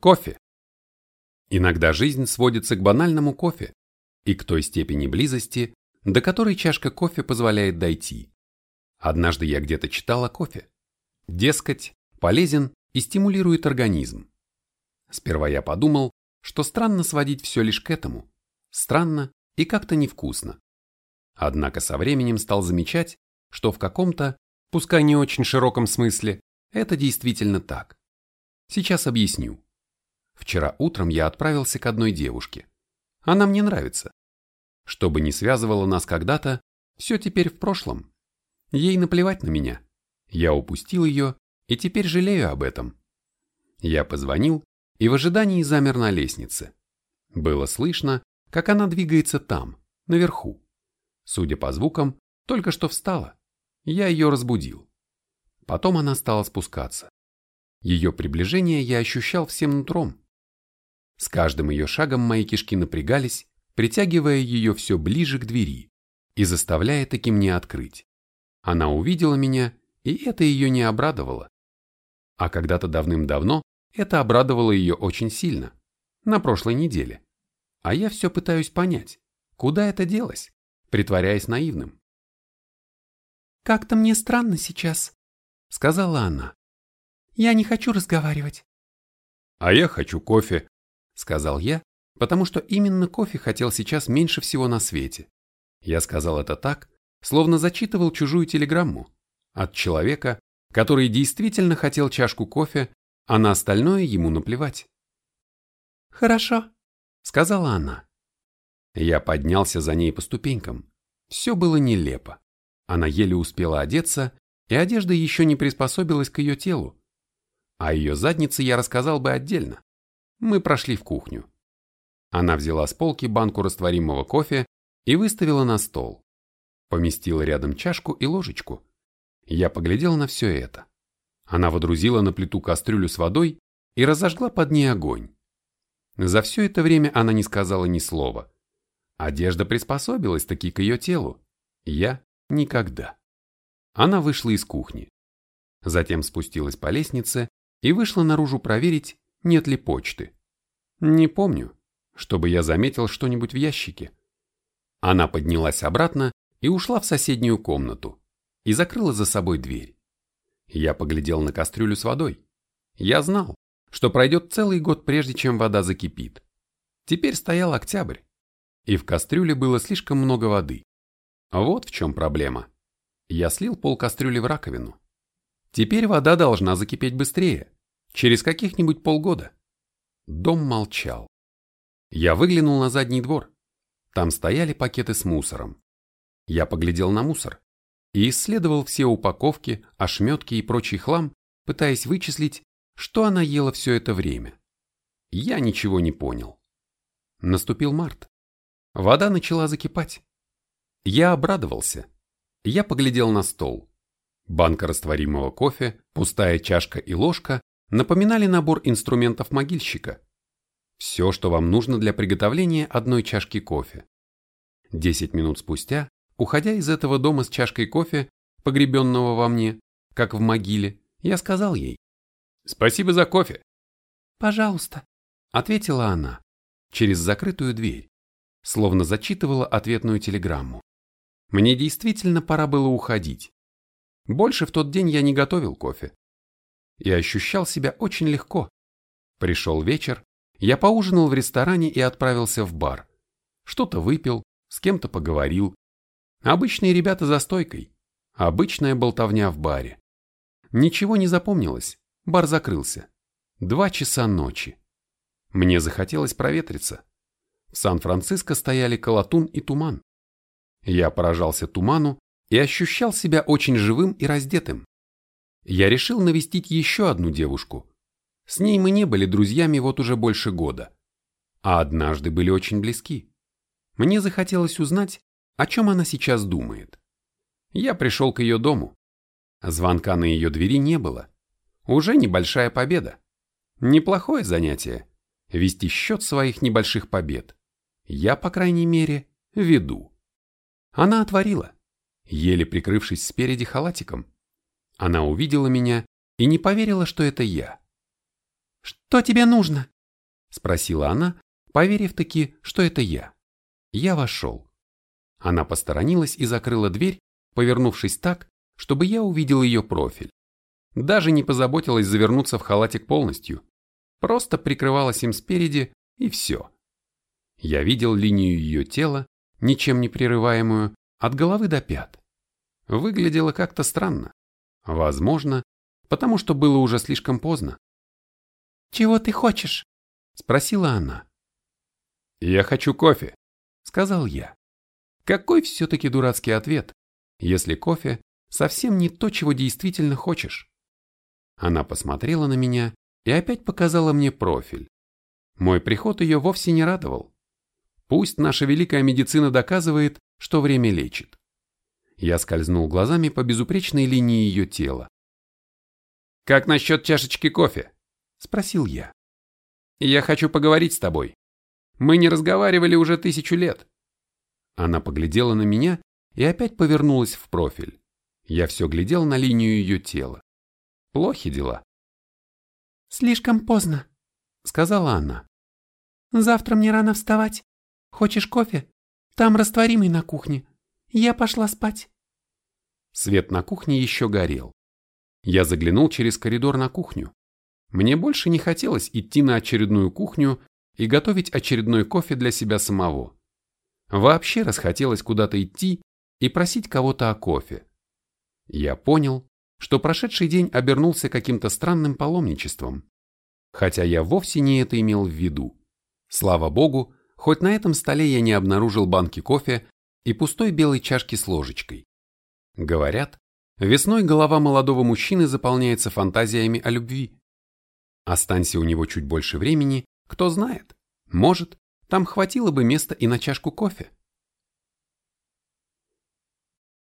Кофе. Иногда жизнь сводится к банальному кофе и к той степени близости, до которой чашка кофе позволяет дойти. Однажды я где-то читала кофе. Дескать, полезен и стимулирует организм. Сперва я подумал, что странно сводить все лишь к этому. Странно и как-то невкусно. Однако со временем стал замечать, что в каком-то, пускай не очень широком смысле, это действительно так. Сейчас объясню. Вчера утром я отправился к одной девушке. Она мне нравится. Что бы ни связывало нас когда-то, все теперь в прошлом. Ей наплевать на меня. Я упустил ее и теперь жалею об этом. Я позвонил и в ожидании замер на лестнице. Было слышно, как она двигается там, наверху. Судя по звукам, только что встала. Я ее разбудил. Потом она стала спускаться. Ее приближение я ощущал всем нутром. С каждым ее шагом мои кишки напрягались, притягивая ее все ближе к двери и заставляя таки мне открыть. Она увидела меня, и это ее не обрадовало. А когда-то давным-давно это обрадовало ее очень сильно, на прошлой неделе. А я все пытаюсь понять, куда это делось, притворяясь наивным. «Как-то мне странно сейчас», — сказала она. «Я не хочу разговаривать». «А я хочу кофе», сказал я, потому что именно кофе хотел сейчас меньше всего на свете. Я сказал это так, словно зачитывал чужую телеграмму от человека, который действительно хотел чашку кофе, а на остальное ему наплевать. «Хорошо», — сказала она. Я поднялся за ней по ступенькам. Все было нелепо. Она еле успела одеться, и одежда еще не приспособилась к ее телу. О ее заднице я рассказал бы отдельно. Мы прошли в кухню. Она взяла с полки банку растворимого кофе и выставила на стол. Поместила рядом чашку и ложечку. Я поглядел на все это. Она водрузила на плиту кастрюлю с водой и разожгла под ней огонь. За все это время она не сказала ни слова. Одежда приспособилась таки к ее телу. Я никогда. Она вышла из кухни. Затем спустилась по лестнице и вышла наружу проверить, нет ли почты. Не помню, чтобы я заметил что-нибудь в ящике. Она поднялась обратно и ушла в соседнюю комнату и закрыла за собой дверь. Я поглядел на кастрюлю с водой. Я знал, что пройдет целый год, прежде чем вода закипит. Теперь стоял октябрь, и в кастрюле было слишком много воды. Вот в чем проблема. Я слил пол кастрюли в раковину. Теперь вода должна закипеть быстрее, Через каких-нибудь полгода. Дом молчал. Я выглянул на задний двор. Там стояли пакеты с мусором. Я поглядел на мусор и исследовал все упаковки, ошметки и прочий хлам, пытаясь вычислить, что она ела все это время. Я ничего не понял. Наступил март. Вода начала закипать. Я обрадовался. Я поглядел на стол. Банка растворимого кофе, пустая чашка и ложка напоминали набор инструментов могильщика. Все, что вам нужно для приготовления одной чашки кофе. Десять минут спустя, уходя из этого дома с чашкой кофе, погребенного во мне, как в могиле, я сказал ей «Спасибо за кофе». «Пожалуйста», — ответила она, через закрытую дверь, словно зачитывала ответную телеграмму. Мне действительно пора было уходить. Больше в тот день я не готовил кофе и ощущал себя очень легко. Пришел вечер, я поужинал в ресторане и отправился в бар. Что-то выпил, с кем-то поговорил. Обычные ребята за стойкой, обычная болтовня в баре. Ничего не запомнилось, бар закрылся. Два часа ночи. Мне захотелось проветриться. В Сан-Франциско стояли колотун и туман. Я поражался туману и ощущал себя очень живым и раздетым я решил навестить еще одну девушку. С ней мы не были друзьями вот уже больше года. А однажды были очень близки. Мне захотелось узнать, о чем она сейчас думает. Я пришел к ее дому. Звонка на ее двери не было. Уже небольшая победа. Неплохое занятие. Вести счет своих небольших побед. Я, по крайней мере, веду. Она отворила, еле прикрывшись спереди халатиком. Она увидела меня и не поверила, что это я. «Что тебе нужно?» – спросила она, поверив таки, что это я. Я вошел. Она посторонилась и закрыла дверь, повернувшись так, чтобы я увидел ее профиль. Даже не позаботилась завернуться в халатик полностью, просто прикрывалась им спереди и все. Я видел линию ее тела, ничем не прерываемую, от головы до пят. Выглядело как-то странно. Возможно, потому что было уже слишком поздно. «Чего ты хочешь?» – спросила она. «Я хочу кофе», – сказал я. Какой все-таки дурацкий ответ, если кофе совсем не то, чего действительно хочешь? Она посмотрела на меня и опять показала мне профиль. Мой приход ее вовсе не радовал. Пусть наша великая медицина доказывает, что время лечит. Я скользнул глазами по безупречной линии ее тела. «Как насчет чашечки кофе?» – спросил я. «Я хочу поговорить с тобой. Мы не разговаривали уже тысячу лет». Она поглядела на меня и опять повернулась в профиль. Я все глядел на линию ее тела. Плохи дела. «Слишком поздно», — сказала она. «Завтра мне рано вставать. Хочешь кофе? Там растворимый на кухне. Я пошла спать». Свет на кухне еще горел. Я заглянул через коридор на кухню. Мне больше не хотелось идти на очередную кухню и готовить очередной кофе для себя самого. Вообще расхотелось куда-то идти и просить кого-то о кофе. Я понял, что прошедший день обернулся каким-то странным паломничеством, хотя я вовсе не это имел в виду. Слава богу, хоть на этом столе я не обнаружил банки кофе и пустой белой чашки с ложечкой. Говорят, весной голова молодого мужчины заполняется фантазиями о любви. Останься у него чуть больше времени, кто знает, может, там хватило бы места и на чашку кофе.